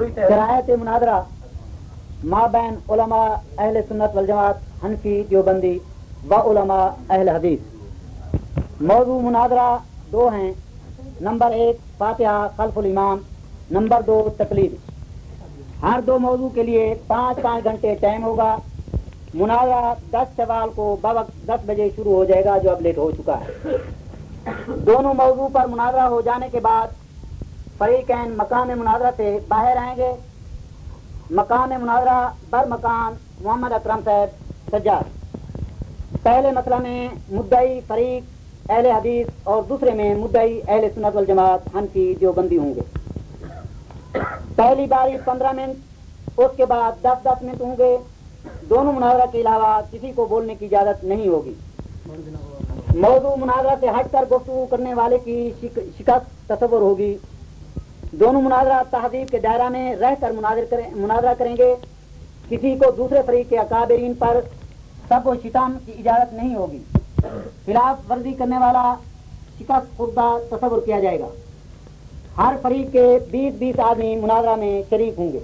شرائط مناظرہ ما بین علماء، اہل سنت والجماعت، حنفی، دیوبندی و علماء، اہل حدیث۔ موضوع مناظرہ دو ہیں۔ نمبر ایک، فاتحہ، خلف الامام۔ نمبر دو، تقلید۔ ہر دو موضوع کے لیے پانچ پانچ گھنٹے ٹائم ہوگا۔ مناظرہ دس سوال کو بوقت دس بجے شروع ہو جائے گا، جو اب لیٹ ہو چکا ہے۔ دونوں موضوع پر مناظرہ ہو جانے کے بعد فریقین مقام مناظرہ سے باہر آئیں گے۔ مقام مناظرہ بر مکان محمد اکرم صاحب سجاد۔ پہلے مسئلہ میں مدعی فریق، اہل حدیث اور دوسرے میں مدعی اہل سنت والجماعت حنفی دیوبندی ہوں گے۔ پہلی باری پندرہ منٹ، اس کے بعد دس دس منٹ ہوں گے۔ دونوں مناظرہ کے علاوہ کسی کو بولنے کی اجازت نہیں ہوگی۔ موضوع مناظرہ سے ہٹ کر گفتگو کرنے والے کی شکست تصور ہوگی۔ دونوں مناظرہ تہذیب کے دائرہ میں رہ کر مناظرہ کریں گے۔ کسی کو دوسرے فریق کے اکابرین پر سب و شتام کی اجازت نہیں ہوگی۔ خلاف ورزی کرنے والا شکست خوردہ تصور کیا جائے گا۔ ہر فریق کے بیس بیس آدمی مناظرہ میں شریک ہوں گے۔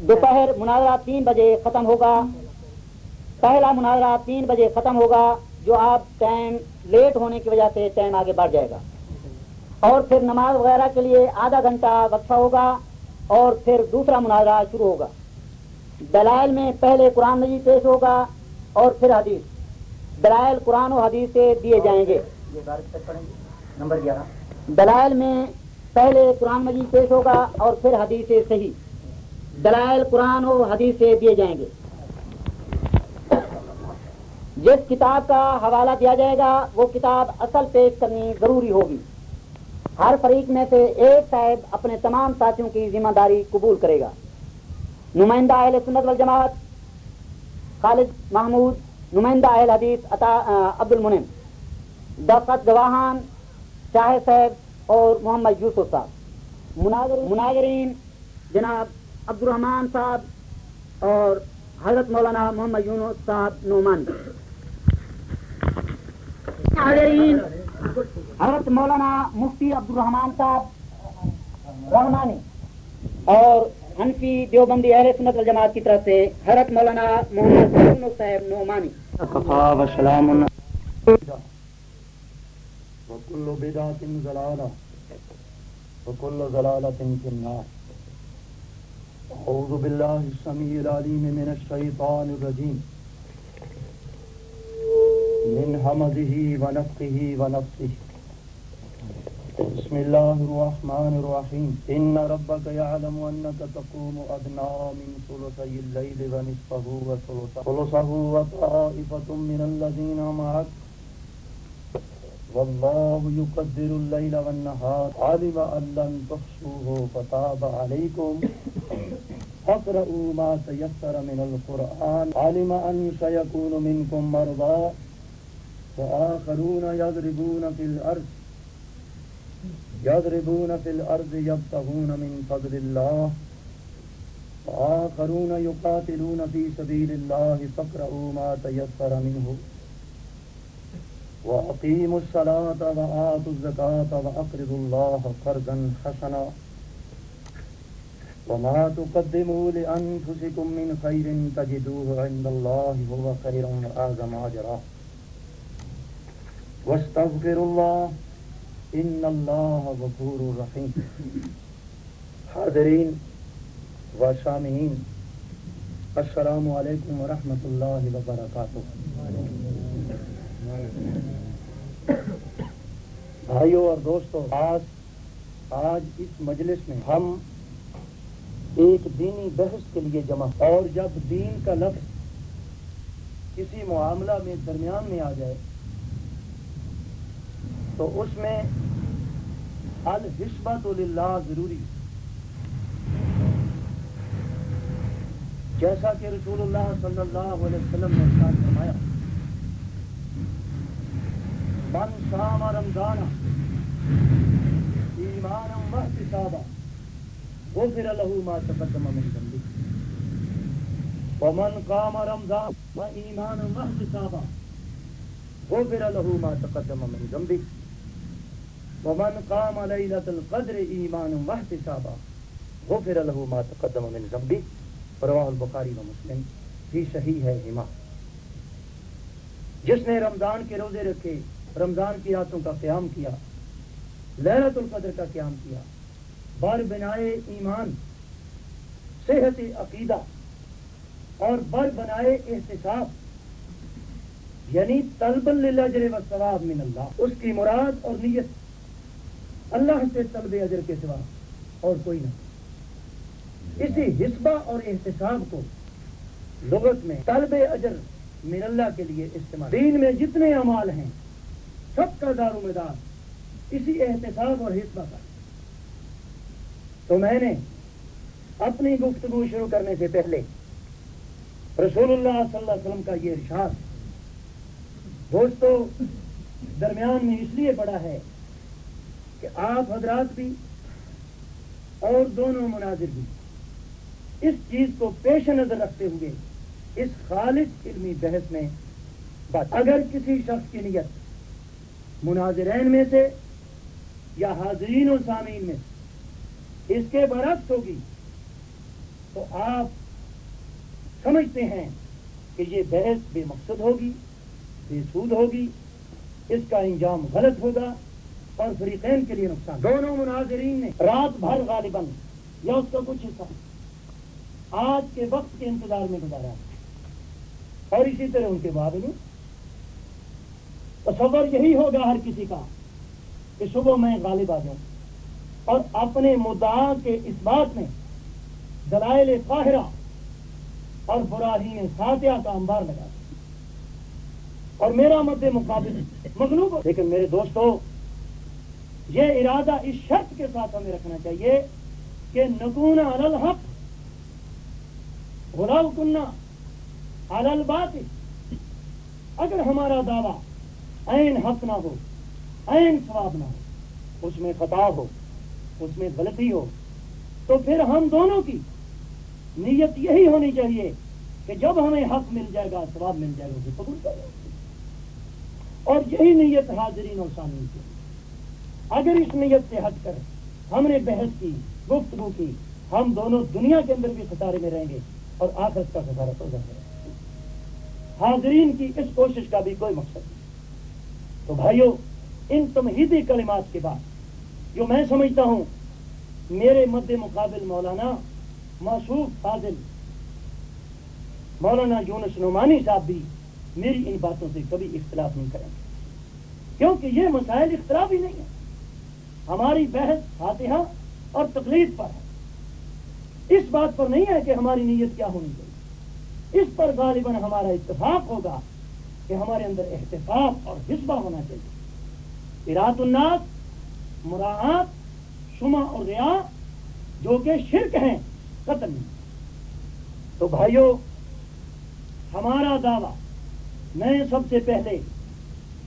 دوپہر مناظرہ تین بجے ختم ہوگا۔ پہلا مناظرہ تین بجے ختم ہوگا، جو آپ ٹائم لیٹ ہونے کی وجہ سے ٹائم آگے بڑھ جائے گا۔ اور پھر نماز وغیرہ کے لیے آدھا گھنٹہ وقفہ ہوگا اور پھر دوسرا مناظرہ شروع ہوگا۔ دلائل میں پہلے قرآن مجید پیش ہوگا اور پھر حدیث۔ دلائل قرآن و حدیث سے دیے جائیں گے۔ نمبر گیارہ۔ دلائل میں پہلے قرآن مجید پیش ہوگا اور پھر حدیث سے صحیح۔ دلائل قرآن و حدیث سے دیے جائیں گے۔ جس کتاب کا حوالہ دیا جائے گا وہ کتاب اصل پیش کرنی ضروری ہوگی۔ ہر فریق میں سے ایک صاحب اپنے تمام ساتھیوں کی ذمہ داری قبول کرے گا۔ نمائندہ اہل سنت والجماعت، خالد محمود، نمائندہ اہل حدیث عطا عبد المنم دفت گواہان، شاہ صاحب اور محمد یوسف صاحب۔ مناظرین، جناب عبد الرحمان صاحب اور حضرت مولانا محمد یونس صاحب نعمان حضرت مولانا مفتی عبد الرحمان صاحب رحمانی اور حنفی دیوبندی اہل سنت الجماعت کی طرف سے حضرت مولانا محمد صاحب نعمانی۔ وكل بدعة وكل ضلالة في النار. أعوذ بالله السميع العليم من الشيطان الرجيم من همزه ونفقه ونفسه بسم الله الرحمن الرحيم. إن ربك يعلم أنك تقوم أدنى من ثلثي الليل ونصفه وثلثه. ثلثه وطائفة من الذين معك. والله يقدر الليل والنهار. علم أن لن تحصوه فتاب عليكم. فاقرؤوا ما تيسر من القرآن. علم أن سيكون منكم مرضى. وآخرون يضربون في الأرض، يضربون في الأرض يبتغون من فضل الله، وآخرون يقاتلون في سبيل الله فاقرؤوا ما تيسر منه، وأقيموا الصلاة وآتوا الزكاة وأقرضوا الله قرضا حسنا، وما تقدموا لأنفسكم من خير تجدوه عند الله هو خيرا وأعظم أجرا. واستغفر الله ان اللہ غفور الرحیم حاضرین و شامعین، السلام علیکم ورحمۃ اللہ وبرکاتہ. بھائیوں اور دوستوں آج آج اس مجلس میں ہم ایک دینی بحث کے لیے جمع اور جب دین کا لفظ کسی معاملہ میں درمیان میں آ جائے تو اس میں الحسبت اللہ ضروری جیسا کہ رسول اللہ صلی اللہ علیہ وسلم نے ساتھ فرمایا، من شام رمضان ایمان صحابہ وہ پھر الح ما تقدم من ذنبی ومن قام رمضان و ایمان صحابہ وہ پھر الح ما تقدم من ذنبی ومن قام ليلة القدر إيمان واحتسابا، غفر له ما تقدم من ذنبه رواہ البخاری و مسلم بھی صحیح ہے ہما جس نے رمضان کے روزے رکھے، رمضان کی راتوں کا قیام کیا لہرت القدر کا قیام کیا بر بنائے ایمان، صحت عقیدہ، اور بر بنائے احتساب یعنی طلب للجر و ثواب من اللہ، اس کی مراد اور نیت اللہ سے طلب اجر کے سوا اور کوئی نہیں۔ اسی حسبہ اور احتساب کو لغت میں طلب اجر من اللہ کے لیے استعمال۔ دین میں جتنے اعمال ہیں، سب کا دار و مدار اسی احتساب اور حسبہ کا تو میں نے اپنی گفتگو شروع کرنے سے پہلے رسول اللہ صلی اللہ علیہ وسلم کا یہ ارشاد دوستو، درمیان میں اس لیے پڑا ہے کہ آپ حضرات بھی اور دونوں مناظر بھی اس چیز کو پیش نظر رکھتے ہوئے اس خالص علمی بحث میں بات اگر کسی شخص کی نیت مناظرین میں سے یا حاضرین و سامعین میں اس کے برعکس ہوگی، تو آپ سمجھتے ہیں کہ یہ بحث بے مقصد ہوگی، بے سود ہوگی، اس کا انجام غلط ہوگا۔ اور فریقین کے لیے نقصان۔ دونوں مناظرین نے رات بھر غالباً یا اس کا کچھ حصہ آج کے وقت کے انتظار میں گزارا اور اسی طرح ان کے باوجود تصور یہی ہوگا ہر کسی کا کہ صبح میں غالب آ جاؤں۔ اور اپنے مدعا کے اس بات میں دلائل قاہرہ اور براہین ساتیہ کا انبار لگا۔ اور میرا مد مقابل مغلوب لیکن میرے دوستو یہ ارادہ اس شرط کے ساتھ ہمیں رکھنا چاہیے کہ نگون الحق، غلال کنہ البات اگر ہمارا دعویٰ عین حق نہ ہو، عین ثواب نہ ہو، اس میں خطا ہو، اس میں غلطی ہو، تو پھر ہم دونوں کی نیت یہی ہونی چاہیے کہ جب ہمیں حق مل جائے گا، ثواب مل جائے گا، اسے قبول کر اور یہی نیت حاضرین اور سامنے کی۔ اگر اس نیت سے ہٹ کر ہم نے بحث کی، گفتگو کی، ہم دونوں دنیا کے اندر بھی خسارے میں رہیں گے اور آخرت کا خسارہ تو جائے گا حاضرین کی اس کوشش کا بھی کوئی مقصد نہیں۔ تو بھائیوں ان تمہیدی کلمات کے بعد جو میں سمجھتا ہوں، میرے مد مقابل مولانا معصوف فاضل، مولانا یونس نعمانی صاحب بھی میری ان باتوں سے کبھی اختلاف نہیں کریں گے۔ کیونکہ یہ مسائل اختلاف ہی نہیں ہے ہماری بحث فاتحہ اور تقلید پر ہے۔ اس بات پر نہیں ہے کہ ہماری نیت کیا ہونی چاہیے۔ اس پر غالباً ہمارا اتفاق ہوگا کہ ہمارے اندر احتساب اور حسبہ ہونا چاہیے۔ ارات الناس، مراعات، شمع اور ریا جو کہ شرک ہیں، قتل تو بھائیوں ہمارا دعویٰ، میں سب سے پہلے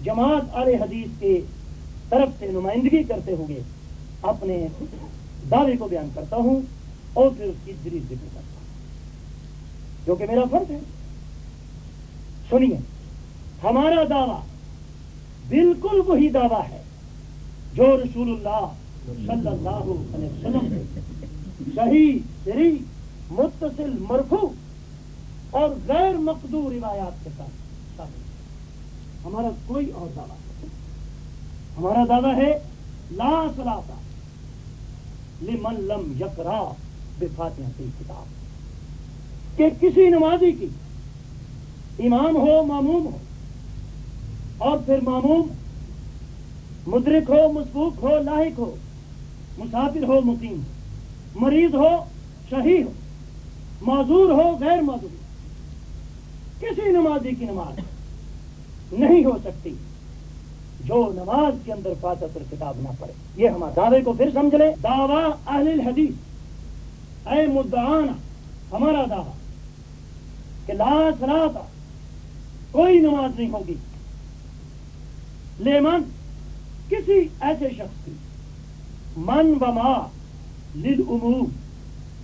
جماعت علیہ حدیث کے طرف سے نمائندگی کرتے ہوئے اپنے دعوے کو بیان کرتا ہوں اور پھر اس کی دری ذکر کرتا ہوں۔ جو کہ میرا فرض ہے۔ سنیے، ہمارا دعویٰ بالکل وہی دعویٰ ہے جو رسول اللہ صلی اللہ علیہ وسلم صحیح، سری، متصل مرفو اور غیر مقدور روایات کے ساتھ ہمارا کوئی اور دعویٰ ہمارا دعویٰ ہے لا سلاتا لمن لم یکرا بے فاتحہ کتاب کہ کسی نمازی کی امام ہو، معموم ہو، اور پھر معموم مدرک ہو مسبوق ہو، لاحق ہو، مسافر ہو، مقیم ہو، مریض ہو شہید ہو، معذور ہو، غیر معذور کسی نمازی کی نماز نہیں ہو سکتی۔ جو نماز کے اندر فاتح کتاب نہ پڑے یہ ہمارے دعوے کو پھر سمجھ لیں۔ دعویٰ اہل الحدیث۔ اے مدعان ہمارا دعویٰ کہ لا سلاتا کوئی نماز نہیں ہوگی۔ لیمن کسی ایسے شخص کی۔ من بما لل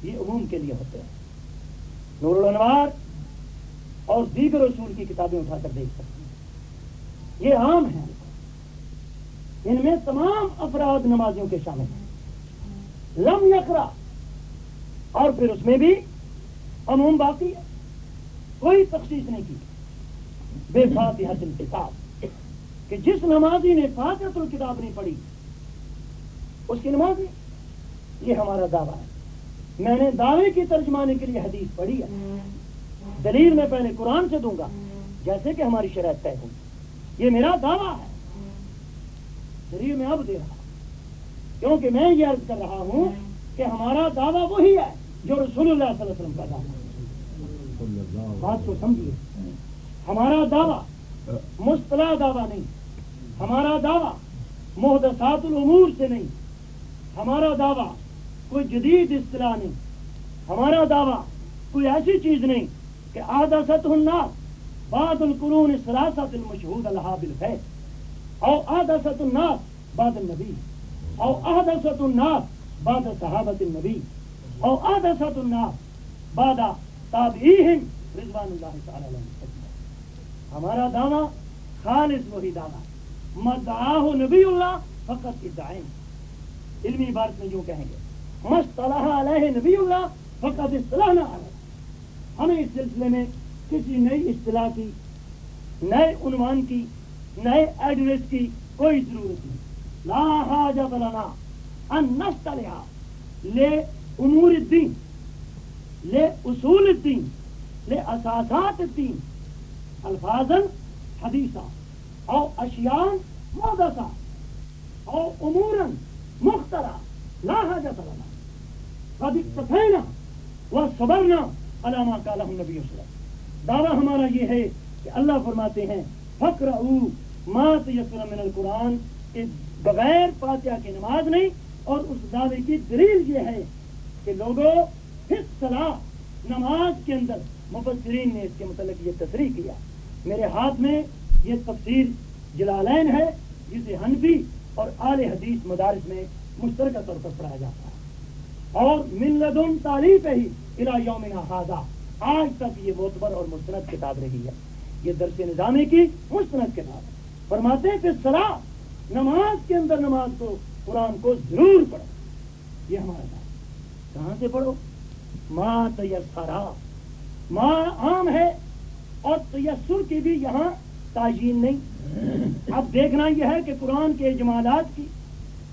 یہ عموم کے لیے ہوتے ہیں۔ نور الانوار اور دیگر اصول کی کتابیں اٹھا کر دیکھ سکتے ہیں۔ یہ عام ہے ان میں تمام افراد نمازیوں کے شامل ہیں۔ لم یقرا اور پھر اس میں بھی عموم باقی ہے۔ کوئی تخصیص نہیں کی۔ بے فاتحہ کتاب، کہ جس نمازی نے فاتحہ الکتاب نہیں پڑھی، اس کی نماز نہیں یہ ہمارا دعویٰ ہے۔ میں نے دعوے کی ترجمانے کے لیے حدیث پڑھی ہے۔ دلیل میں پہلے قرآن سے دوں گا، جیسے کہ ہماری شرائط طے ہوگی یہ میرا دعویٰ ہے۔ دلیل میں اب دے رہا کیونکہ میں یہ عرض کر رہا ہوں کہ ہمارا دعویٰ وہی ہے جو رسول اللہ صلی اللہ علیہ وسلم کا دعویٰ بات کو سمجھیے۔ ہمارا دعویٰ مستلا دعویٰ نہیں۔ ہمارا دعویٰ محدثات الامور سے نہیں۔ ہمارا دعویٰ کوئی جدید اصطلاح نہیں۔ ہمارا دعویٰ کوئی ایسی چیز نہیں کہ آدھا ست الناس بعد القرون سلاست المشہود الحاب الفیت او آدھا ست الناس بعد النبی. او آدھا ست الناس بعد صحابت النبی. او آدھا ست الناس بعد تابعیہم رضوان اللہ تعالی علیہ ہمارا دعویٰ خالص وہی دعویٰ مدعاہ نبی اللہ فقط ادعائیں. علمی عبارت میں جو کہیں گے. مصطلح علیہ نبی اللہ فقط اصطلاح نہ علیہ. ہمیں اس سلسلے میں کسی نئی اصطلاح کی، نئے عنوان کی نئے ایڈریس کی کوئی ضرورت نہیں۔ لا حاجت لنا ان نستلحا لے امور الدین، لے اصول الدین، لے اساسات الدین۔ الفاظا حدیثا او اشیان محدثا او امورا مخترا لا حاجت لنا۔ قد اکتفینا وصبرنا علامہ کا لہم نبی وسلم۔ دعویٰ ہمارا یہ ہے کہ اللہ فرماتے ہیں فقر ما تیسر من القرآن، کہ بغیر فاتحہ کی نماز نہیں، اور اس دعوے کی دلیل یہ ہے کہ لوگوں پھر صلاح نماز کے اندر مفسرین نے اس کے متعلق یہ تصریح کیا۔ میرے ہاتھ میں یہ تفسیر جلالین ہے، جسے حنفی اور آل حدیث مدارس میں مشترکہ طور پر پڑھایا جاتا ہے۔ اور من لدن تعریف ہی الى یومنا ہاضا آج تک یہ معتبر اور مستند کتاب رہی ہے۔ یہ درس نظامی کی مستند کتاب ہے۔ فرماتے ہیں کہ سرا نماز کے اندر نماز کو قرآن کو ضرور پڑھو۔ یہ ہمارا کام کہاں سے پڑھو؟ ماں تیسرا ماں عام ہے اور تیسر کی بھی یہاں تعین نہیں۔ اب دیکھنا یہ ہے کہ قرآن کے جمالات کی،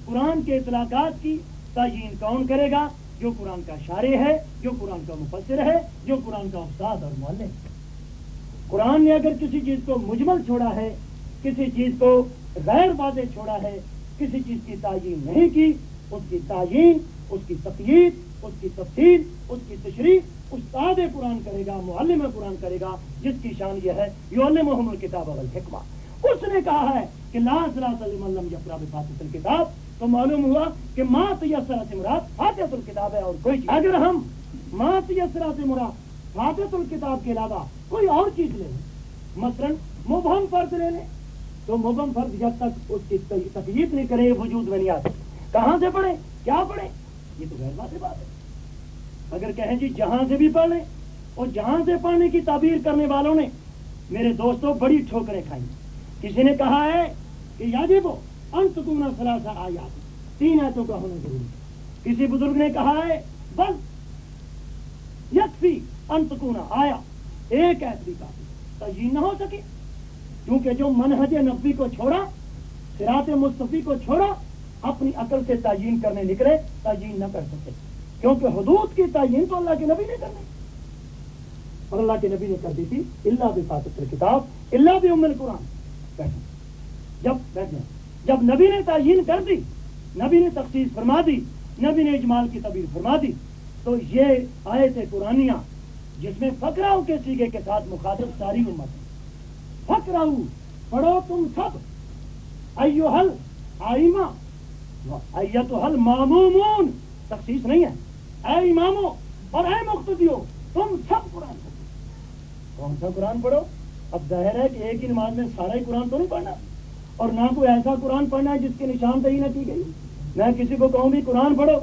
قرآن کے اطلاقات کی تعین کون کرے گا؟ جو قرآن کا شارع ہے، جو قرآن کا مفسر ہے، جو قرآن کا استاد اور معلم ہے قرآن نے اگر کسی چیز کو مجمل چھوڑا ہے کسی چیز کو غیر واضح چھوڑا ہے، کسی چیز کی تعین نہیں کی، اس کی تعین اس کی تقید اس کی تفصیل، اس کی تشریح استاد قرآن کرے گا، معلم قرآن کرے گا، جس کی شان یہ ہے یو محمد کتاب الحکمہ اس نے کہا ہے کہ لا صلاح علم الکتاب تو معلوم ہوا کہ ماں تیسرا سے مراد فاتحت الکتاب ہے اور کوئی چیز۔ اگر ہم ماں تیسرا سے مراد فاتحت الکتاب کے علاوہ کوئی اور چیز لے لیں، مثلا مبہم فرد لے لیں۔ تو مبہم فرد جب تک اس کی تکلیف نہیں کرے، وجود میں نہیں آتے۔ کہاں سے پڑھیں؟ کیا پڑھیں؟ یہ تو غیر بات بات ہے۔ اگر کہیں جی جہاں سے بھی پڑھ لیں اور جہاں سے پڑھنے کی تعبیر کرنے والوں نے میرے دوستوں بڑی ٹھوکریں کھائی۔ کسی نے کہا ہے کہ یادی وہ انتنا سلاسا آیا تین ایتوں کا ہونا ضروری کسی بزرگ نے کہا ہے بس یکفی انت انتکونا آیا۔ ایک ایت بھی کافی تجین نہ ہو سکے۔ کیونکہ جو منہج نبی کو چھوڑا سرات مصطفی کو چھوڑا، اپنی عقل سے تعین کرنے نکلے، تعین نہ کر سکے۔ کیونکہ حدود کی تعین تو اللہ کے نبی نے کرنی۔ اور اللہ کے نبی نے کر دی تھی اللہ بھی فاطف کتاب اللہ بھی ام القرآن۔ بیٹھے جب بیٹھے جب نبی نے تعین کر دی، نبی نے تخصیص فرما دی، نبی نے اجمال کی تعبیر فرما دی، تو یہ آئے تھے قرآنیاں جس میں فکراؤ کے سیگے کے ساتھ مخاطب ساری امت فکراؤ پڑھو تم سب۔ ایو حل آئیما ایت حل معمومون تخصیص نہیں ہے۔ اے امامو اور اے مختدیو تم سب قرآن پڑھو۔ کون سا قرآن پڑھو؟ اب ظاہر ہے کہ ایک ہی نماز میں سارا ہی قرآن تو نہیں پڑھنا۔ اور نہ کوئی ایسا قرآن پڑھنا ہے جس کی نشاندہی نہ کی گئی۔ میں کسی کو کہوں بھی قرآن پڑھو۔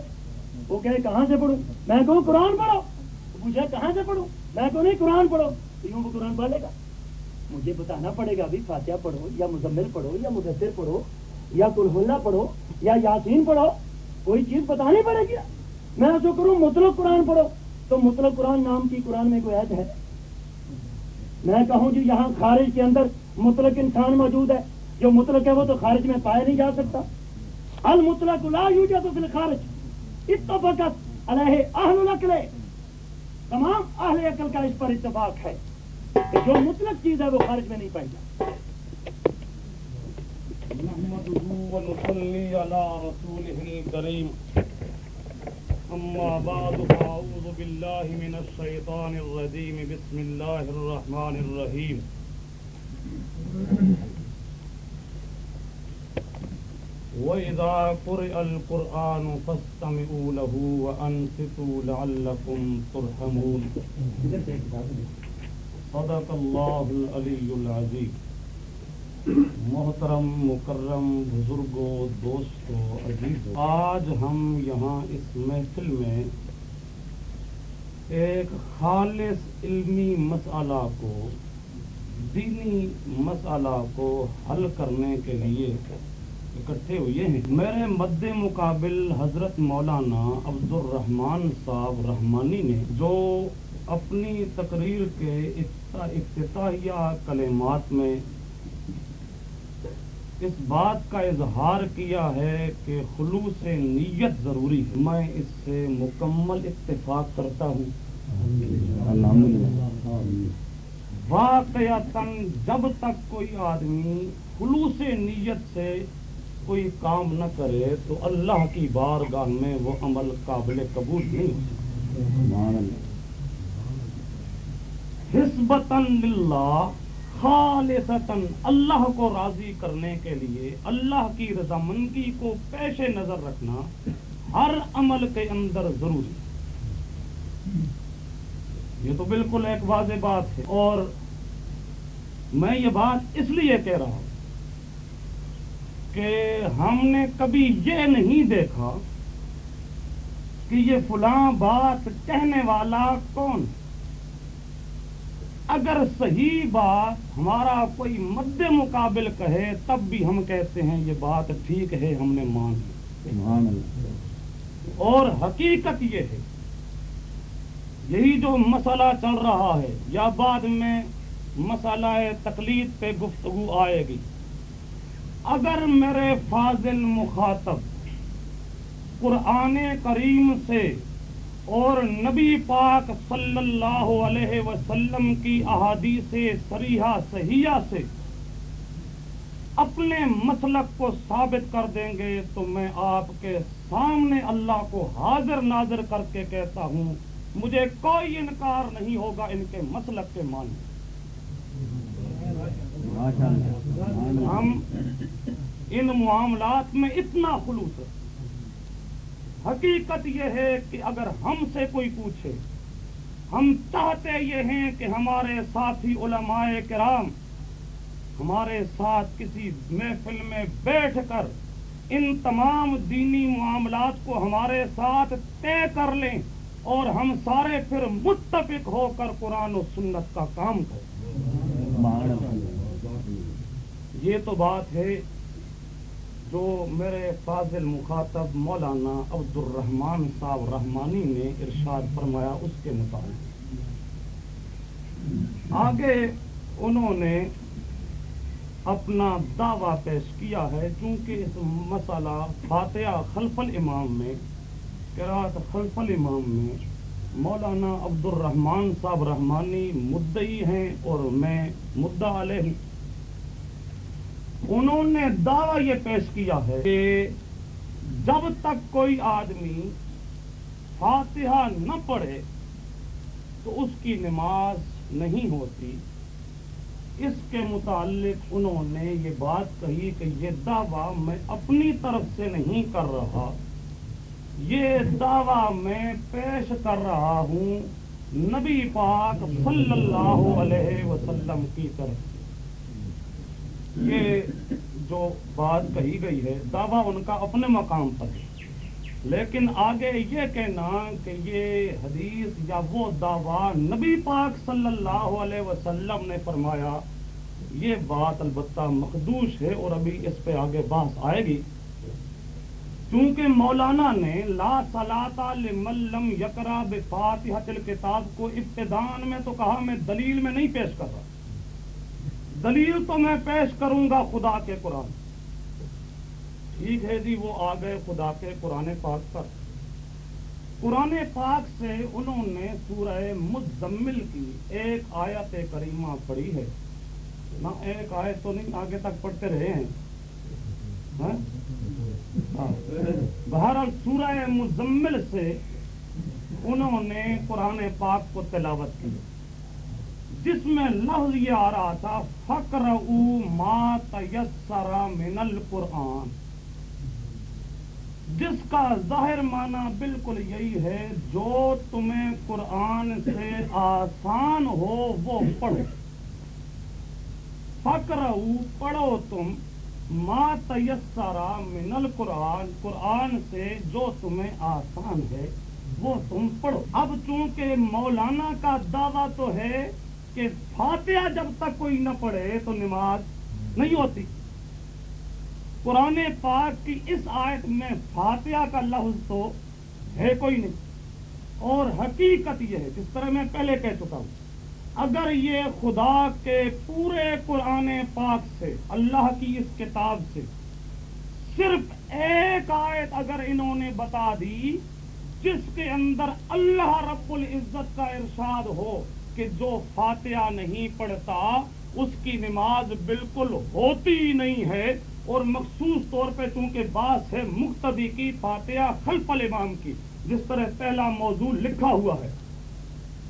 وہ کہے کہاں سے پڑھوں؟ میں کہوں قرآن پڑھو؟ پوچھا کہاں سے پڑھوں؟ میں کہوں نہیں قرآن پڑھو؟ یوں وہ قرآن پڑھے گا۔ مجھے بتانا پڑے گا ابھی فاتحہ پڑھو، یا مزمل پڑھو، یا مدثر پڑھو، یا کلحلہ پڑھو، یا یاسین پڑھو، کوئی چیز بتانی پڑے گی؟ میں ایسا کروں مطلق قرآن پڑھو۔ تو مطلق قرآن نام کی قرآن میں کوئی عید ہے؟ میں کہوں جی یہاں خارج کے اندر مطلق انسان موجود ہے۔ جو مطلق ہے وہ تو خارج میں پایا نہیں جا سکتا۔ المطلق لا یوجد فی الخارج۔ اتفقت علیہ اہل العقل۔ تمام اہل عقل کا اس پر اتفاق ہے۔ جو مطلق چیز ہے وہ خارج میں نہیں پائی جاتی۔ نحمده ونصلي على رسوله الكريم. أما بعد، فأعوذ بالله من الشيطان الرجيم. بسم الله الرحمن الرحيم. وإذا قرئ القرآن فاستمعوا له وأنصتوا لعلكم ترحمون. صدق الله العلي العظيم محترم، مکرم، بزرگوں، دوستوں، عزیزوں، آج ہم یہاں اس محفل میں ایک خالص علمی مسئلہ کو، دینی مسئلہ کو حل کرنے کے لیے اکٹھے ہوئے ہیں۔ میرے مد مقابل حضرت مولانا عبد الرحمان صاحب رحمانی نے، جو اپنی تقریر کے افتتاحیہ کلمات میں اس بات کا اظہار کیا ہے کہ خلوص نیت ضروری ہے۔ میں اس سے مکمل اتفاق کرتا ہوں۔ واقعات جب تک کوئی آدمی خلوص نیت سے کوئی کام نہ کرے تو اللہ کی بارگاہ میں وہ عمل قابل قبول نہیں ہو حسبتاً للہ، خالصتاً اللہ کو راضی کرنے کے لیے اللہ کی رضامندی کو پیش نظر رکھنا ہر عمل کے اندر ضروری یہ تو بالکل ایک واضح بات ہے۔ اور میں یہ بات اس لیے کہہ رہا ہوں کہ ہم نے کبھی یہ نہیں دیکھا کہ یہ فلاں بات کہنے والا کون اگر صحیح بات ہمارا کوئی مد مقابل کہے تب بھی ہم کہتے ہیں یہ بات ٹھیک ہے ہم نے مان لی۔ اور حقیقت یہ ہے یہی جو مسئلہ چل رہا ہے یا بعد میں مسئلہ تقلید پہ گفتگو آئے گی۔ اگر میرے فاضل مخاطب قرآن کریم سے اور نبی پاک صلی اللہ علیہ وسلم کی احادیث سریحہ صحیحہ سے اپنے مسلک کو ثابت کر دیں گے، تو میں آپ کے سامنے اللہ کو حاضر ناظر کر کے کہتا ہوں، مجھے کوئی انکار نہیں ہوگا ان کے مسلک کے معنی۔ ہم ان معاملات میں اتنا خلوص ہے حقیقت یہ ہے کہ اگر ہم سے کوئی پوچھے، ہم چاہتے یہ ہیں کہ ہمارے ساتھی علماء کرام ہمارے ساتھ کسی محفل میں بیٹھ کر ان تمام دینی معاملات کو ہمارے ساتھ طے کر لیں اور ہم سارے پھر متفق ہو کر قرآن و سنت کا کام کریں۔ یہ تو بات ہے جو میرے فاضل مخاطب مولانا عبد الرحمان صاحب رحمانی نے ارشاد فرمایا اس کے مطابق۔ آگے انہوں نے اپنا دعویٰ پیش کیا ہے، چونکہ اس مسئلہ فاتحہ خلف الامام میں قرآت خلف الامام میں مولانا عبد الرحمان صاحب رحمانی مدعی ہیں اور میں مدعا علیہ انہوں نے دعویٰ یہ پیش کیا ہے کہ جب تک کوئی آدمی فاتحہ نہ پڑھے تو اس کی نماز نہیں ہوتی۔ اس کے متعلق انہوں نے یہ بات کہی کہ یہ دعویٰ میں اپنی طرف سے نہیں کر رہا۔ یہ دعویٰ میں پیش کر رہا ہوں نبی پاک صلی اللہ علیہ وسلم کی طرف۔ یہ جو بات کہی گئی ہے، دعویٰ ان کا اپنے مقام پر ہے۔ لیکن آگے یہ کہنا کہ یہ حدیث یا وہ دعویٰ نبی پاک صلی اللہ علیہ وسلم نے فرمایا، یہ بات البتہ مخدوش ہے اور ابھی اس پہ آگے بحث آئے گی۔ چونکہ مولانا نے لا صلاتا لملم یکرا بفاتحت الکتاب کو ابتدان میں تو کہا، میں دلیل میں نہیں پیش کر رہا۔ دلیل تو میں پیش کروں گا خدا کے قرآن ٹھیک ہے جی وہ آ گئے خدا کے قرآن پاک پر۔ قرآن پاک سے انہوں نے سورہ مزمل کی ایک آیت کریمہ پڑھی ہے۔ نہ ایک آیت تو نہیں، آگے تک پڑھتے رہے ہیں۔ ہاں؟ ہاں۔ بہرحال سورہ مزمل سے انہوں نے قرآن پاک کو تلاوت کی۔ جس میں لفظ یہ آ رہا تھا فکر ما تیسرا من القرآن۔ جس کا ظاہر معنی بالکل یہی ہے، جو تمہیں قرآن سے آسان ہو، وہ پڑھو۔ فکر پڑھو تم۔ ما تیسرا من القرآن۔ قرآن سے جو تمہیں آسان ہے، وہ تم پڑھو۔ اب چونکہ مولانا کا دعویٰ تو ہے کہ فاتحہ جب تک کوئی نہ پڑھے تو نماز نہیں ہوتی۔ قرآن پاک کی اس آیت میں فاتحہ کا لفظ تو ہے کوئی نہیں۔ اور حقیقت یہ ہے، جس طرح میں پہلے کہہ چکا ہوں، اگر یہ خدا کے پورے قرآن پاک سے، اللہ کی اس کتاب سے صرف ایک آیت اگر انہوں نے بتا دی، جس کے اندر اللہ رب العزت کا ارشاد ہو کہ جو فاتحہ نہیں پڑھتا، اس کی نماز بالکل ہوتی ہی نہیں ہے۔ اور مخصوص طور پہ چونکہ باس ہے مقتدی کی، فاتحہ خلف الامام کی، جس طرح پہلا موضوع لکھا ہوا ہے۔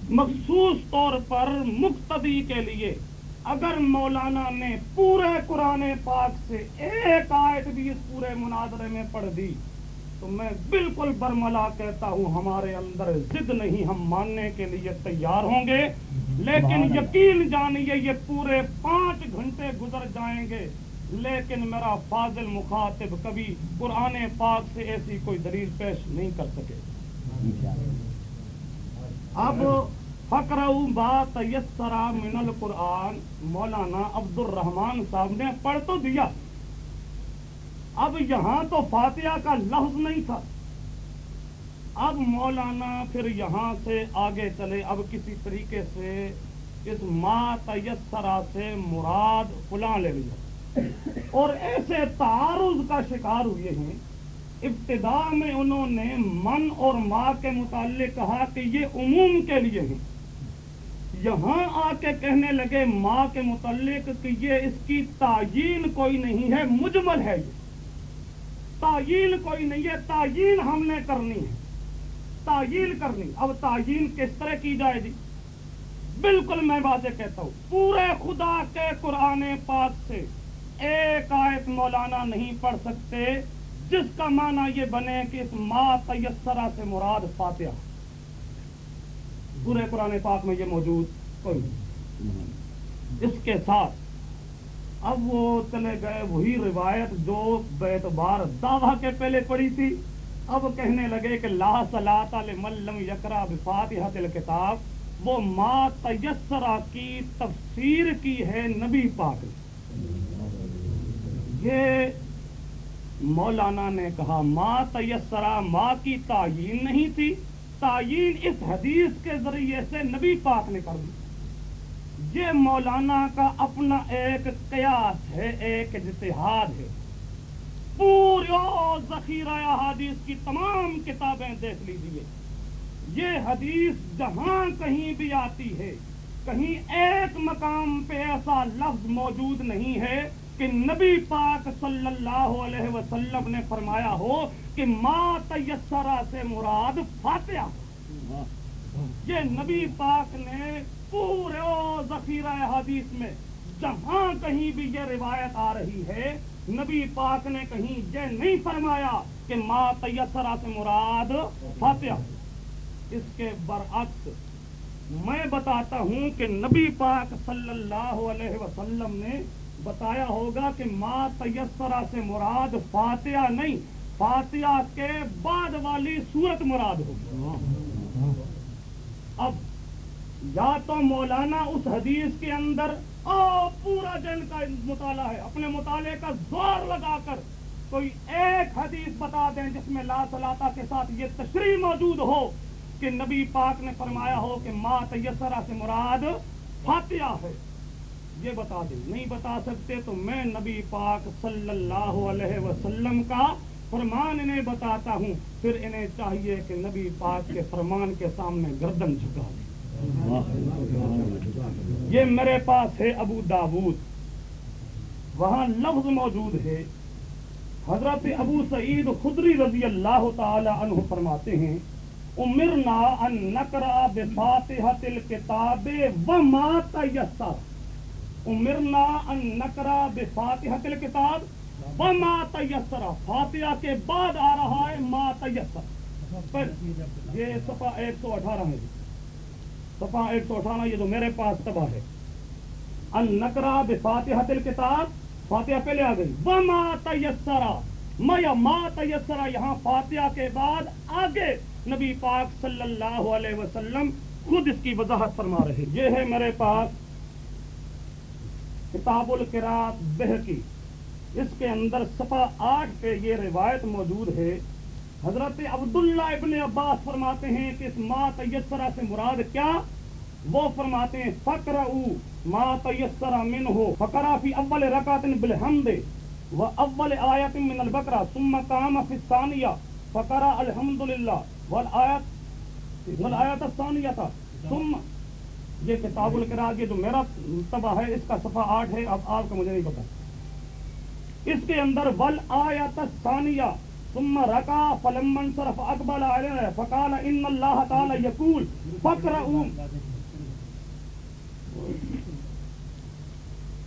مخصوص طور پر مقتدی کے لیے اگر مولانا نے پورے قرآن پاک سے ایک آیت بھی اس پورے مناظرے میں پڑھ دی تو میں بالکل برملا کہتا ہوں ہمارے اندر ضد نہیں ہم ماننے کے لیے تیار ہوں گے۔ لیکن یقین جانیے یہ پورے پانچ گھنٹے گزر جائیں گے۔ لیکن میرا فاضل مخاطب کبھی قرآن پاک سے ایسی کوئی دلیل پیش نہیں کر سکے۔ اب فکر بات یسرا من القرآن مولانا عبد الرحمان صاحب نے پڑھ تو دیا۔ اب یہاں تو فاتحہ کا لفظ نہیں تھا۔ اب مولانا پھر یہاں سے آگے چلے۔ اب کسی طریقے سے اس ما تیسرا سے مراد فلاں لے لیا۔ اور ایسے تعارض کا شکار ہوئے ہیں۔ ابتدا میں انہوں نے من اور ماں کے متعلق کہا کہ یہ عموم کے لیے ہیں۔ یہاں آ کے کہنے لگے ماں کے متعلق کہ یہ اس کی تعین کوئی نہیں ہے، مجمل ہے یہ۔ تعین کوئی نہیں ہے تعین ہم نے کرنی ہے۔ تعین کرنی۔ اب تعین کس طرح کی جائے گی؟ بالکل میں واضح کہتا ہوں۔ پورے خدا کے قرآن پاک سے ایک آیت مولانا نہیں پڑھ سکتے، جس کا معنی یہ بنے کہ اس ما تیسرا سے مراد فاتحہ۔ پورے قرآن پاک میں یہ موجود کوئی نہیں۔ اس کے ساتھ اب وہ چلے گئے، وہی روایت جو بیت بار دعوی کے پہلے پڑی تھی۔ اب کہنے لگے کہ لا صلاۃ لمن یکرا بفاتحۃ الکتاب، وہ ما تیسرا کی تفسیر کی ہے نبی پاک۔ یہ مولانا نے کہا، ما تیسرا ماں کی تعین نہیں تھی۔ تعین اس حدیث کے ذریعے سے نبی پاک نے کر دی۔ یہ مولانا کا اپنا ایک قیاس ہے، ایک اتحاد ہے۔ پورے ذخیرہ حدیث کی تمام کتابیں دیکھ لیجیے یہ حدیث جہاں کہیں بھی آتی ہے، کہیں ایک مقام پہ ایسا لفظ موجود نہیں ہے کہ نبی پاک صلی اللہ علیہ وسلم نے فرمایا ہو کہ ما تیسرا سے مراد فاتحہ۔ یہ نبی پاک نے پورے ذخیرہ حدیث میں۔ جہاں کہیں بھی یہ روایت آ رہی ہے، نبی پاک نے کہیں یہ نہیں فرمایا کہ ما تیسرا سے مراد فاتحہ۔ اس کے برعکس میں بتاتا ہوں کہ نبی پاک صلی اللہ علیہ وسلم نے بتایا ہوگا کہ ما تیسرا سے مراد فاتحہ نہیں، فاتحہ کے بعد والی صورت مراد ہوگی۔ اب یا تو مولانا اس حدیث کے اندر پورا دن کا مطالعہ ہے، اپنے مطالعے کا زور لگا کر کوئی ایک حدیث بتا دیں جس میں لا صلاح کے ساتھ یہ تشریح موجود ہو کہ نبی پاک نے فرمایا ہو کہ ما تیسرا سے مراد فاتحہ ہے۔ یہ بتا دیں، نہیں بتا سکتے تو میں نبی پاک صلی اللہ علیہ وسلم کا فرمان انہیں بتاتا ہوں۔ پھر انہیں چاہیے کہ نبی پاک کے فرمان کے سامنے گردن جھکا دیں۔ یہ میرے پاس ہے ابو داود۔ وہاں لفظ موجود ہے۔ حضرت ابو سعید خدری رضی اللہ تعالی عنہ فرماتے ہیں، امرنا ان نقرا بفاتحت الکتاب وما تیسر۔ امرنا ان نقرا بفاتحت الکتاب وما تیسر۔ فاتحہ کے بعد آ رہا ہے ما تیسر۔ پر یہ صفحہ ایک سو اٹھارہ ہے صفحہ ایک سو اٹھارہ، یہ جو میرے پاس تباہ ہے۔ ان نقرا بفاتحت الکتاب فاتحہ پہلے آ گئی۔ وما تیسرا ما ما تیسرا یہاں فاتحہ کے بعد آگے نبی پاک صلی اللہ علیہ وسلم خود اس کی وضاحت فرما رہے یہ ہے میرے پاس کتاب القرات بہکی اس کے اندر صفحہ آٹھ پہ یہ روایت موجود ہے۔ حضرت عبداللہ ابن عباس فرماتے ہیں کہ اس ما تیسرا سے مراد کیا؟ وہ فرماتے ہیں فکر ما تیسرا من ہو فکرا فی اول رکعت بالحمد و اول آیت من البقرہ ثم قام فی الثانیہ فکرا الحمدللہ والآیت والآیت الثانیہ تھا ثم یہ کتاب القرآن یہ جو میرا تباہ ہے، اس کا صفحہ آٹھ ہے، اب آپ کا مجھے نہیں پتا۔ اس کے اندر ول آیت ثانیہ ثم رکا فلمن صرف اقبل علیہ، فقال ان اللہ تعالی یقول فقرؤ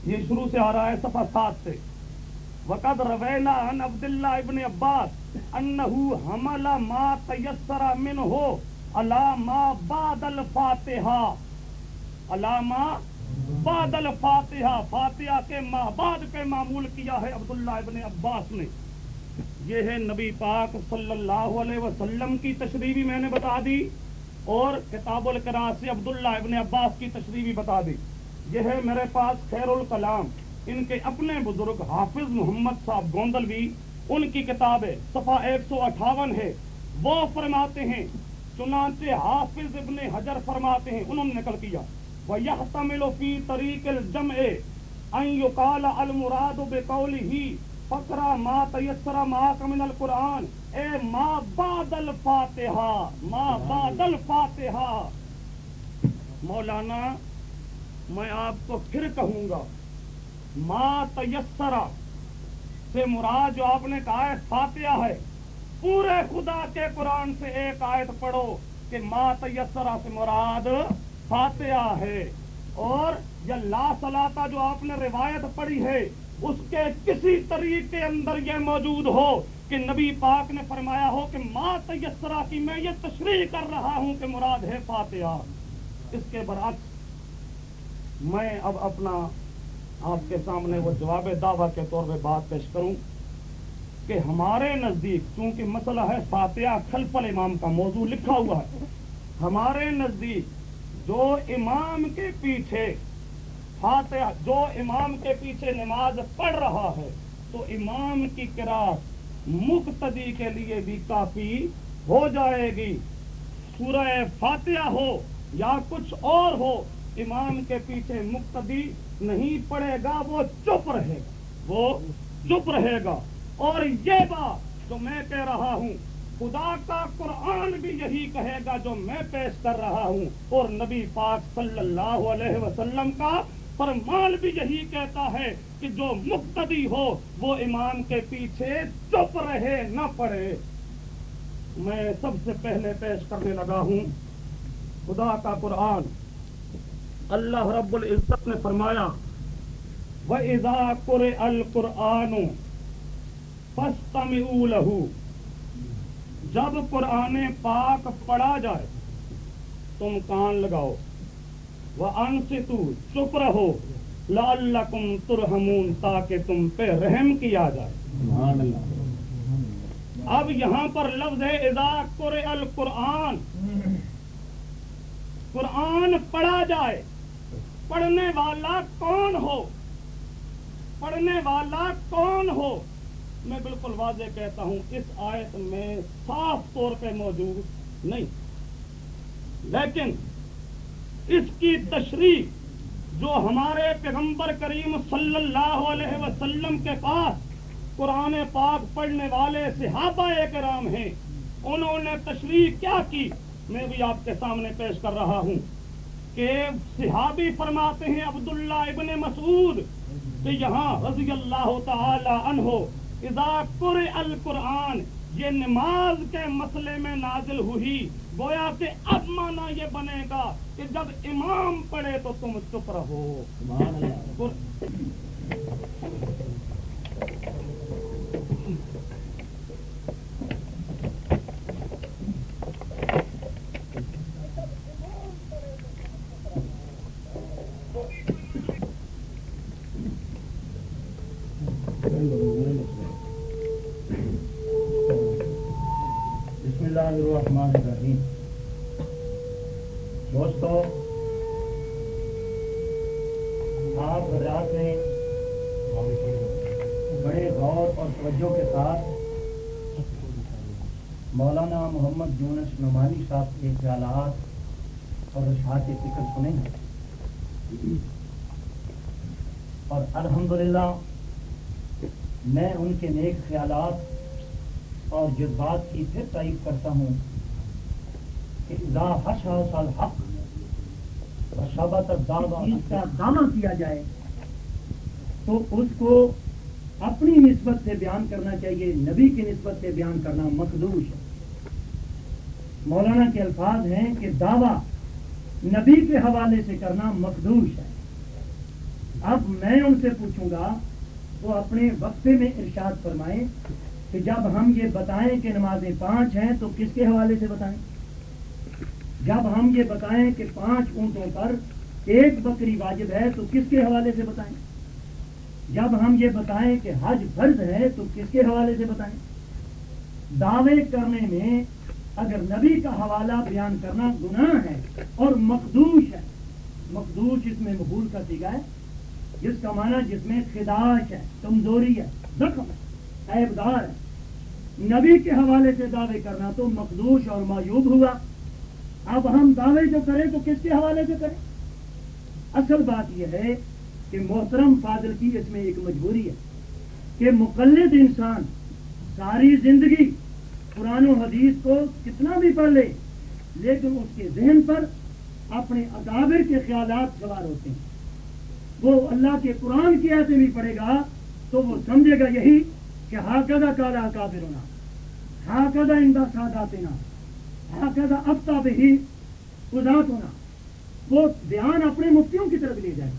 یہ شروع سے آ رہا ہے صفحہ سات سے۔ وقد روینا عن عبداللہ ابن عباس انہو حمل ما تیسر منہو، علا ما بعد الفاتحہ۔ علا ما بعد الفاتحہ، فاتحہ کے ما بعد پہ معمول کیا ہے عبداللہ ابن عباس نے۔ یہ ہے نبی پاک صلی اللہ علیہ وسلم کی تشریح بھی میں نے بتا دی اور کتاب القرآن سے عبداللہ ابن عباس کی تشریح بھی بتا دی۔ یہ ہے میرے پاس خیر الکلام۔ ان کے اپنے بزرگ حافظ محمد صاحب گوندل بھی ان کی کتاب ہے صفحہ ایک سو اٹھاون ہے۔ وہ فرماتے ہیں، چنانچہ حافظ ابن حجر فرماتے ہیں، انہوں نے نقل کیا۔ وَيَحْتَمِلُ فِي طَرِيقِ الْجَمْعِ أَن يُقَالَ الْمُرَادُ بِقَوْلِهِ فقرا ما تیسرا ما من القرآن۔ اے ما بعد الفاتحہ ما بعد الفاتحہ مولانا، میں آپ کو پھر کہوں گا، ما تیسرا، سے مراد جو آپ نے کہا ہے فاتحہ ہے۔ پورے خدا کے قرآن سے ایک آیت پڑھو کہ ما تیسرا سے مراد فاتحہ ہے۔ اور یہ لا صلاح جو آپ نے روایت پڑھی ہے اس کے کسی طریقے کے اندر یہ موجود ہو کہ نبی پاک نے فرمایا ہو کہ ما تیسرا کی میں یہ تشریح کر رہا ہوں کہ مراد ہے فاتحہ۔ اس کے برعکس میں اب اپنا آپ کے سامنے وہ جواب دعویٰ کے طور پہ بات پیش کروں کہ ہمارے نزدیک چونکہ مسئلہ ہے فاتحہ خلف الامام کا موضوع لکھا ہوا ہے، ہمارے نزدیک جو امام کے پیچھے فاتحہ، جو امام کے پیچھے نماز پڑھ رہا ہے، تو امام کی کراس مقتدی کے لیے بھی کافی ہو جائے گی۔ سورہ فاتحہ ہو یا کچھ اور ہو، امام کے پیچھے مقتدی نہیں پڑے گا، وہ چپ رہے گا۔ وہ چپ رہے گا۔ اور یہ بات جو میں کہہ رہا ہوں، خدا کا قرآن بھی یہی کہے گا جو میں پیش کر رہا ہوں۔ اور نبی پاک صلی اللہ علیہ وسلم کا فرمان بھی یہی کہتا ہے کہ جو مقتدی ہو، وہ امام کے پیچھے چپ رہے، نہ پڑے۔ میں سب سے پہلے پیش کرنے لگا ہوں، خدا کا قرآن۔ اللہ رب العزت نے فرمایا وہ ادا قر القرآن لہو جب قرآن پاک پڑھا جائے، تم کان لگاؤ۔ وہ ان سے تو چپ رہو۔ لال ترہمون تاکہ تم پہ رحم کیا جائے۔ اب یہاں پر لفظ ہے قر القرآن۔ قرآن پڑھا جائے۔ پڑھنے والا کون ہو؟ پڑھنے والا کون ہو؟ میں بالکل واضح کہتا ہوں اس آیت میں صاف طور پہ موجود نہیں۔ لیکن اس کی تشریح جو ہمارے پیغمبر کریم صلی اللہ علیہ وسلم کے پاس قرآن پاک پڑھنے والے صحابہ کرام ہیں، انہوں نے تشریح کیا کی؟ میں بھی آپ کے سامنے پیش کر رہا ہوں کہ صحابی فرماتے ہیں عبداللہ ابن مسعود کہ یہاں رضی اللہ تعالی عنہ اذا قرئ القرآن یہ نماز کے مسئلے میں نازل ہوئی، گویا کہ اب مانا یہ بنے گا کہ جب امام پڑھے تو تم چپ رہو بسم اللہ الرحمن الرحیم دوستو آپ حضرات نے بڑے غور اور توجہ کے ساتھ مولانا محمد یونس نعمانی صاحب کے خیالات اور اشعار کے فکر سنے ہیں اور الحمدللہ میں ان کے نیک خیالات اور جذبات کی پھر تعریف کرتا ہوں کہ اذا حشا الحق وشبت الدعوہ کا دعویٰ کیا جائے، تو اس کو اپنی نسبت سے بیان کرنا چاہیے، نبی کی نسبت سے بیان کرنا مخدوش ہے۔ مولانا کے الفاظ ہیں کہ دعویٰ نبی کے حوالے سے کرنا مخدوش ہے۔ اب میں ان سے پوچھوں گا، وہ اپنے وقفے میں ارشاد فرمائیں کہ جب ہم یہ بتائیں کہ نمازیں پانچ ہیں تو کس کے حوالے سے بتائیں؟ جب ہم یہ بتائیں کہ پانچ اونٹوں پر ایک بکری واجب ہے تو کس کے حوالے سے بتائیں؟ جب ہم یہ بتائیں کہ حج فرض ہے تو کس کے حوالے سے بتائیں؟ دعوے کرنے میں اگر نبی کا حوالہ بیان کرنا گناہ ہے اور مقدوش ہے، مقدوش اس میں مقبول کا سیگا ہے جس کا معنی جس میں خداش ہے، کمزوری ہے، زخم ہے، عیبدار ہے۔ نبی کے حوالے سے دعوے کرنا تو مقدوش اور معیوب ہوا۔ اب ہم دعوے جو کریں تو کس کے حوالے سے کریں؟ اصل بات یہ ہے کہ محترم فاضل کی اس میں ایک مجبوری ہے کہ مقلد انسان ساری زندگی قرآن و حدیث کو کتنا بھی پڑھ لے، لیکن اس کے ذہن پر اپنے اکابر کے خیالات سوار ہوتے ہیں۔ وہ اللہ کے قرآن کی ایسے بھی پڑھے گا تو وہ سمجھے گا یہی کہ ہا کدا کالا کابر ہونا ہا کدا اندا سادات ہا کدا افتا بہی ازات ہونا وہ دھیان اپنے مفتیوں کی طرف لے جائے۔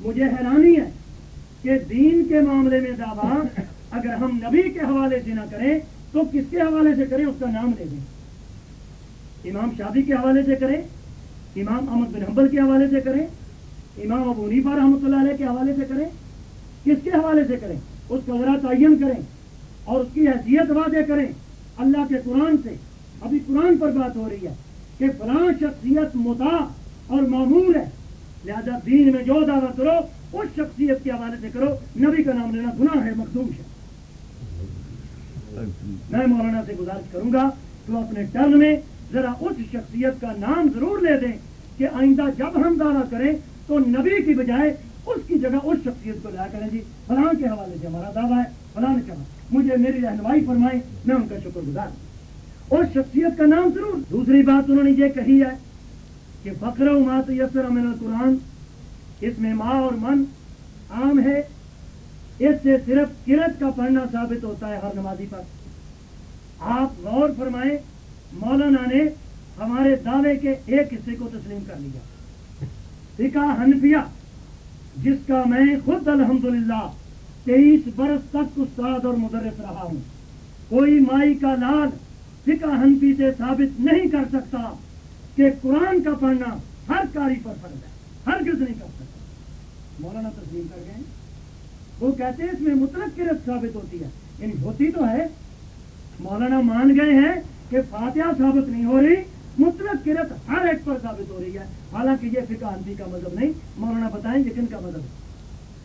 مجھے حیرانی ہے کہ دین کے معاملے میں دعویٰ اگر ہم نبی کے حوالے سے نہ کریں، تو کس کے حوالے سے کریں؟ اس کا نام لے دیں امام شادی کے حوالے سے کریں، امام احمد بن حنبل کے حوالے سے کریں امام ابو نیفا رحمۃ اللہ علیہ کے حوالے سے کریں، کس کے حوالے سے کریں؟ اس کا ذرا تعین کریں اور اس کی حیثیت واضح کریں اللہ کے قرآن سے۔ ابھی قرآن پر بات ہو رہی ہے کہ فلاں شخصیت متا اور معمول ہے۔ لہذا دین میں جو دعویٰ کرو، اس شخصیت کے حوالے سے کرو۔ نبی کا نام لینا گناہ ہے مخدوش ہے۔ میں مولانا سے گزارش کروں گا، تو اپنے ٹرن میں ذرا اس شخصیت کا نام ضرور لے دیں کہ آئندہ جب ہم دعویٰ کریں تو نبی کی بجائے اس کی جگہ اس شخصیت کو لایا کریں جی۔ فلاں کے حوالے سے ہمارا دعویٰ ہے، فلاں نے کہا، مجھے میری رہنمائی فرمائے میں ان کا شکر گزار ہوں۔ اور شخصیت کا نام ضرور۔ دوسری بات انہوں نے یہ کہی ہے کہ فخر و مات یسر امن القرآن، اس میں ماں اور من عام ہے۔ اس سے صرف کرت کا پڑھنا ثابت ہوتا ہے ہر نمازی پر۔ آپ غور فرمائیں، مولانا نے ہمارے دعوے کے ایک حصے کو تسلیم کر لیا۔ فقہ حنفیہ جس کا میں خود الحمدللہ تیئیس برس تک استاد اور مدرس رہا ہوں۔ کوئی مائی کا لال فقہ حنفی سے ثابت نہیں کر سکتا کہ قرآن کا پڑھنا ہر کاری پر فرض ہے ہر کس نہیں کر سکتا۔ مولانا تسلیم کر گئے وہ کہتے ہیں اس میں مطلق کرت ثابت ہوتی ہے۔ یعنی ہوتی تو ہے۔ مولانا مان گئے ہیں کہ فاتحہ ثابت نہیں ہو رہی مطلق کرت ہر ایک پر ثابت ہو رہی ہے۔ حالانکہ یہ فقہ حنفی کا مذہب نہیں، مولانا بتائیں یہ کن کا مذہب ہے؟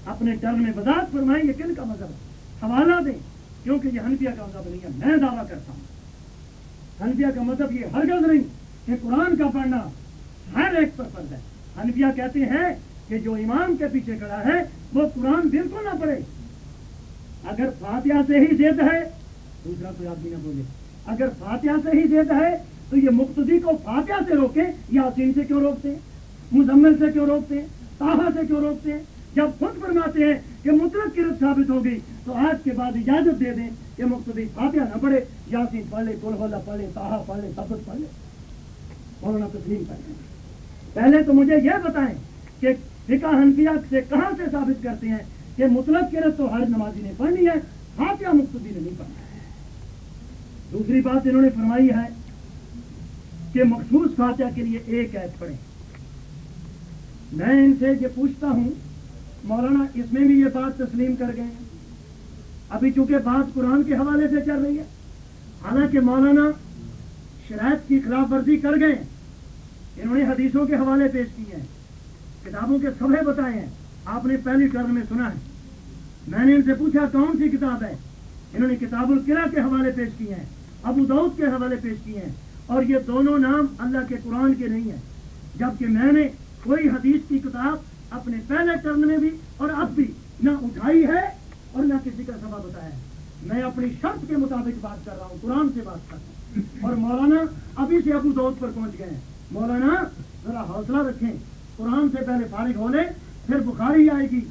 اپنے ٹرم میں وضاحت فرمائیں یہ کن کا مذہب ہے؟ حوالہ دیں، کیونکہ یہ ہنفیہ کا مذہب نہیں ہے۔ میں دعویٰ کرتا ہوں۔ ہنفیہ کا مذہب یہ ہرگز نہیں کہ قرآن کا پڑھنا ہر ایک پر فرض ہے۔ ہنفیہ کہتے ہیں کہ جو امام کے پیچھے کھڑا ہے، وہ قرآن بالکل نہ پڑھے۔ اگر فاتحہ سے ہی زید ہے، دوسرا کوئی آدمی نہ بولے۔ اگر فاتحہ سے ہی زید ہے تو یہ مقتدی کو فاتحہ سے روکے یاسین سے کیوں روکتے مزمل سے کیوں روکتے تاہا سے کیوں روکتے ہیں؟ جب خود فرماتے ہیں کہ مطلق کی رت ثابت ہو گئی تو آج کے بعد اجازت دے دیں کہ مقتدی فاتحہ نہ پڑھے، یاسین پڑھ لے کلحلہ پڑھ لے تاہا پڑھ لے سبت پڑھ لے، مولانا تسلیم کریں پہلے تو مجھے یہ بتائیں کہ فقہ حنفیہ سے کہاں سے ثابت کرتے ہیں کہ مطلب کی رت تو ہر نمازی نے پڑھنی ہے، فاتحہ مقتدی نے نہیں پڑھنا۔ ہے دوسری بات انہوں نے فرمائی ہے کہ مخصوص فاتحہ کے لیے ایک ایت پڑھیں۔ میں ان سے یہ پوچھتا ہوں، مولانا، اس میں بھی یہ بات تسلیم کر گئے ہیں۔ ابھی چونکہ بات قرآن کے حوالے سے چل رہی ہے، حالانکہ مولانا شرائط کی خلاف ورزی کر گئے انہوں نے حدیثوں کے حوالے پیش کیے ہیں، کتابوں کے سبھے بتائے ہیں۔ آپ نے پہلی ٹرم میں سنا ہے۔ میں نے ان سے پوچھا، کون سی کتاب ہے؟ انہوں نے کتاب القرا کے حوالے پیش کیے ہیں، ابو دعود کے حوالے پیش کیے ہیں۔ اور یہ دونوں نام اللہ کے قرآن کے نہیں ہیں۔ جبکہ میں نے کوئی حدیث کی کتاب اپنے پہلے ٹرم میں بھی اور اب بھی نہ اٹھائی ہے اور نہ کسی کا سبب بتایا ہے۔ میں اپنی شرط کے مطابق بات کر رہا ہوں، قرآن سے بات کر رہا ہوں۔ اور مولانا ابھی سے ابو دعود پر پہنچ گئے ہیں۔ مولانا، ذرا حوصلہ رکھیں۔ قرآن سے پہلے فارغ ہو لے پھر بخاری آئے گی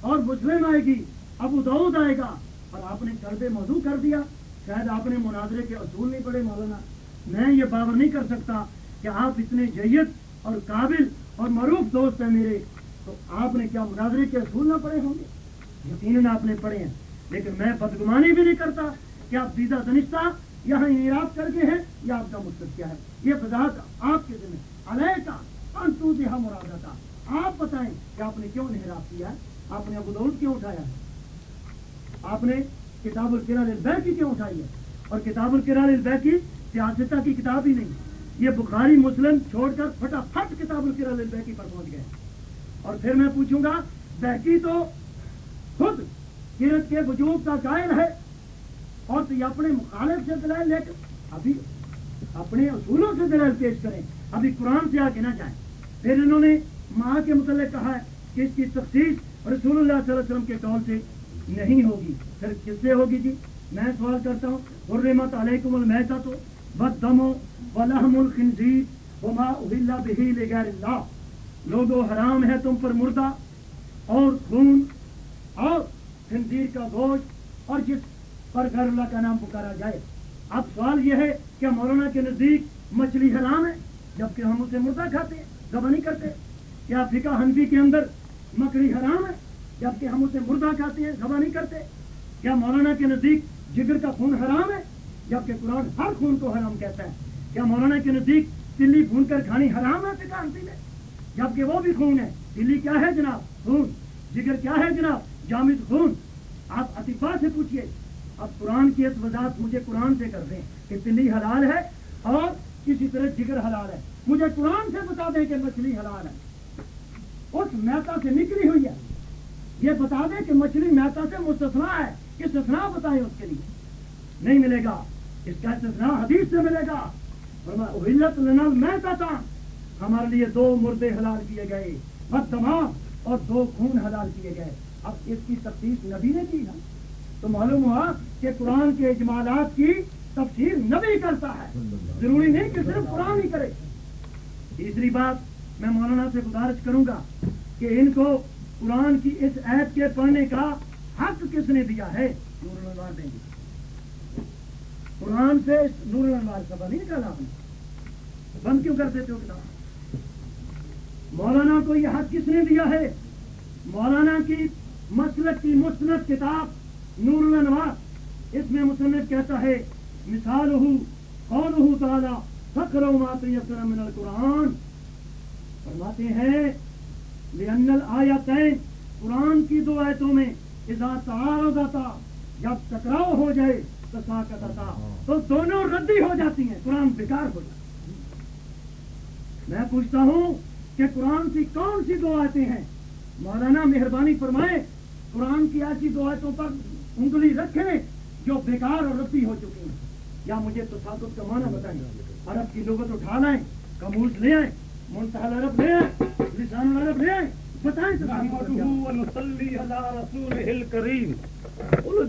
اور مسلم آئے گی، ابو دعود آئے گا۔ اور آپ نے کردے موضوع کر دیا، شاید آپ نے مناظرے کے اصول نہیں پڑھے، مولانا۔ میں یہ باور نہیں کر سکتا کہ آپ اتنے جیت اور قابل اور معروف دوست ہیں میرے، تو آپ نے کیا مناظرے کے اصول نہ پڑھے ہوں گے؟ یقیناً آپ نے پڑھے ہیں، لیکن میں بدگمانی بھی نہیں کرتا کہ آپ سیدھا دنشتہ یہاں انعراف کر کے ہیں یا آپ کا مقصد کیا ہے۔ یہ بذات آپ کے ذمہ علیہ کا انتو دیہا مرادہ تھا آپ بتائیں کہ آپ نے کیوں انحراف کیا ہے؟ آپ نے ابو دعود کیوں اٹھایا ہے؟ آپ نے کتاب القرا البیکی کیوں اٹھائی ہے؟ اور کتاب القرا البیکی سیاستہ کی کتاب ہی نہیں۔ یہ بخاری مسلم چھوڑ کر فٹافٹ کتاب القرا البیکی پر پہنچ گئے۔ اور پھر میں پوچھوں گا بیکی تو خود کرت کے وجود کا قائل ہے اور تو یہ اپنے مخالف سے دلائل لے کر ابھی اپنے اصولوں سے دلائل پیش کریں۔ ابھی قرآن سے آگے نہ جائیں۔ پھر انہوں نے ماں کے متعلق کہا ہے کہ اس کی تفصیل رسول اللہ صلی اللہ علیہ وسلم کے قول سے نہیں ہوگی۔ پھر کس سے ہوگی جی؟ میں سوال کرتا ہوں، حرمت علیکم المیتا تو بد دمو ولحم الخنزیر وما اہل بہی لغیر اللہ۔ لوگو حرام ہے تم پر مردہ اور خون اور خنزیر کا گوشت اور جس پر گھر اللہ کا نام پکارا جائے۔ اب سوال یہ ہے کہ مولانا کے نزدیک مچھلی حرام ہے جبکہ ہم اسے مردہ کھاتے ہیں گبا نہیں کرتے۔ کیا فقہ حنفی کے اندر مکڑی حرام ہے جبکہ ہم اسے مردہ کھاتے ہیں گبا نہیں کرتے؟ کیا مولانا کے نزدیک جگر کا خون حرام ہے؟ جبکہ قرآن ہر خون کو حرام کہتا ہے کیا مولانا کے نزدیک تلی بھون کر کھانی حرام ہے فقہ میں؟ جبکہ وہ بھی خون ہے۔ تلی کیا ہے جناب؟ خون۔ جگر کیا ہے جناب؟ جامد خون۔ آپ عطیفہ سے پوچھیے اب قرآن کی اس وضاحت مجھے قرآن سے کر دیں کہ تلی حلال ہے اور کسی طرح جگر حلال ہے۔ مجھے قرآن سے بتا دیں کہ مچھلی حلال ہے۔ اس میتا سے نکلی ہوئی ہے۔ یہ بتا دیں کہ مچھلی میتا سے مستثنا ہے۔ استثنا بتائیں اس کے لیے؟ نہیں ملے گا۔ اس کا استثنا حدیث سے ملے گا۔ میتا تھا ہمارے لیے دو مردے حلال کیے گئے، بد تمام، اور دو خون حلال کیے گئے۔ اب اس کی تفتیش نبی نے کی نا؟ تو معلوم ہوا کہ قرآن کے اجمالات کی تفسیر نبی کرتا ہے۔ ضروری نہیں کہ صرف قرآن ہی کرے۔ تیسری بات میں مولانا سے گزارش کروں گا کہ ان کو قرآن کی اس عید کے پڑھنے کا حق کس نے دیا ہے؟ نور دیں گے۔ قرآن سے نور الانوار کا نہیں نکالا آپ نے بند کیوں کر دیتے ہو کتاب مولانا کو یہ حق کس نے دیا ہے؟ مولانا کی مسلک کی مسلط کتاب نور الانوار۔ اس میں مصنف کہتا ہے مثال ہوں کون ہوں تعالیٰ فخر من القرآن۔ فرماتے ہیں، لأن الآیتین قرآن کی دو آیتوں میں اذا تعارض آتا جب ٹکراؤ ہو جائے تو ساکت آتا تو دونوں ردی ہو جاتی ہیں قرآن بیکار ہو جاتا میں پوچھتا ہوں کہ قرآن کی کون سی دو آیتیں ہیں؟ مولانا مہربانی فرمائے قرآن کی ایسی دو آیتوں پر انگلی رکھیں جو بیکار اور ربی ہو چکی ہیں۔ یا مجھے تصادف کا معنی بتائیں۔ عرب کی لغت اٹھا لائیں کموز لے آئیں منتحل عرب لے آئیں لسان العرب لے آئیں۔ بتائیں تصادف کا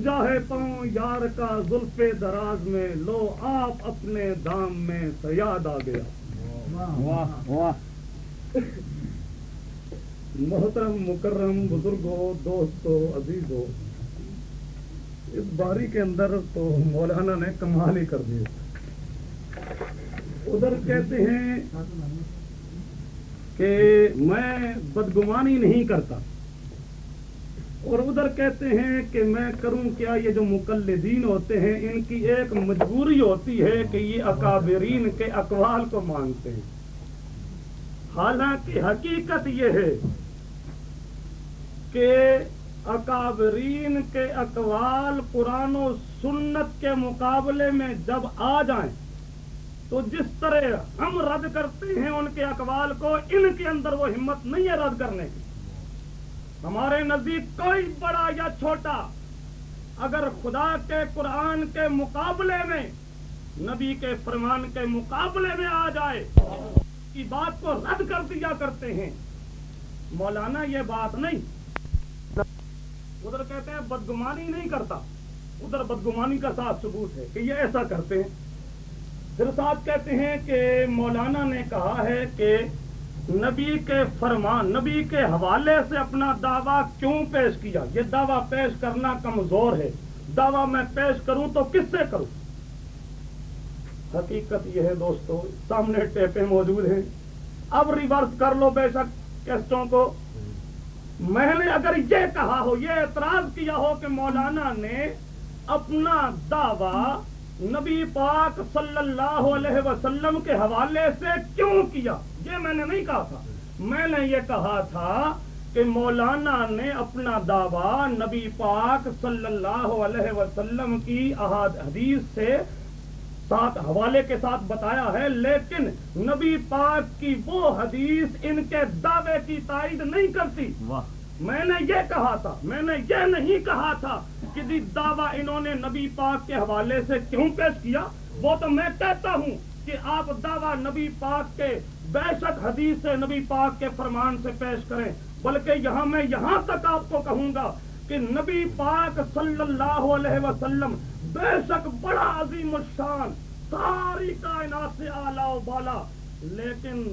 کیا ہے پاؤں یار کا زلف دراز میں لو آپ اپنے دام میں سیاد آ گیا۔ محترم، مکرم، بزرگوں دوستو عزیزو اس باری کے اندر تو مولانا نے کمال ہی کر دیا ادھر کہتے ہیں کہ میں بدگمانی نہیں کرتا۔ اور ادھر کہتے ہیں کہ میں کروں کیا؟ یہ جو مقلدین ہوتے ہیں، ان کی ایک مجبوری ہوتی ہے کہ یہ اکابرین کے اقوال کو مانتے ہیں۔ حالانکہ حقیقت یہ ہے کہ اکابرین کے اقوال قرآن و سنت کے مقابلے میں جب آ جائیں تو جس طرح ہم رد کرتے ہیں ان کے اقوال کو، ان کے اندر وہ ہمت نہیں ہے رد کرنے کی۔ ہمارے نزدیک کوئی بڑا یا چھوٹا، اگر خدا کے قرآن کے مقابلے میں، نبی کے فرمان کے مقابلے میں آ جائے، کی بات کو رد کر دیا کرتے ہیں۔ مولانا یہ بات نہیں۔ ادھر کہتے ہیں بدگمانی نہیں کرتا۔ ادھر بدگمانی کا ساتھ ثبوت ہے کہ یہ ایسا کرتے ہیں۔ پھر ساتھ کہتے ہیں کہ مولانا نے کہا ہے کہ نبی کے فرمان، نبی کے حوالے سے اپنا دعویٰ کیوں پیش کیا؟ یہ دعویٰ پیش کرنا کمزور ہے۔ دعویٰ میں پیش کروں تو کس سے کروں؟ حقیقت یہ ہے دوستو، سامنے ٹیپیں موجود ہیں۔ اب ریورس کر لو بے شک کیسٹوں کو۔ میں نے اگر یہ کہا ہو، یہ اعتراض کیا ہو کہ مولانا نے اپنا دعویٰ نبی پاک صلی اللہ علیہ وسلم کے حوالے سے کیوں کیا؟ یہ میں نے نہیں کہا تھا۔ میں نے یہ کہا تھا کہ مولانا نے اپنا دعویٰ نبی پاک صلی اللہ علیہ وسلم کی احاد حدیث سے ساتھ حوالے کے ساتھ بتایا ہے، لیکن نبی پاک کی وہ حدیث ان کے دعوے کی تائید نہیں کرتی۔ میں نے یہ کہا تھا، میں نے یہ نہیں کہا تھا کہ جی دعویٰ انہوں نے نبی پاک کے حوالے سے کیوں پیش کیا، وہ تو میں کہتا ہوں کہ آپ دعویٰ نبی پاک کے بے شک حدیث سے نبی پاک کے فرمان سے پیش کریں، بلکہ یہاں میں یہاں تک آپ کو کہوں گا کہ نبی پاک صلی اللہ علیہ وسلم بے شک بڑا عظیم الشان، ساری کائنات سے آلہ و بالا، لیکن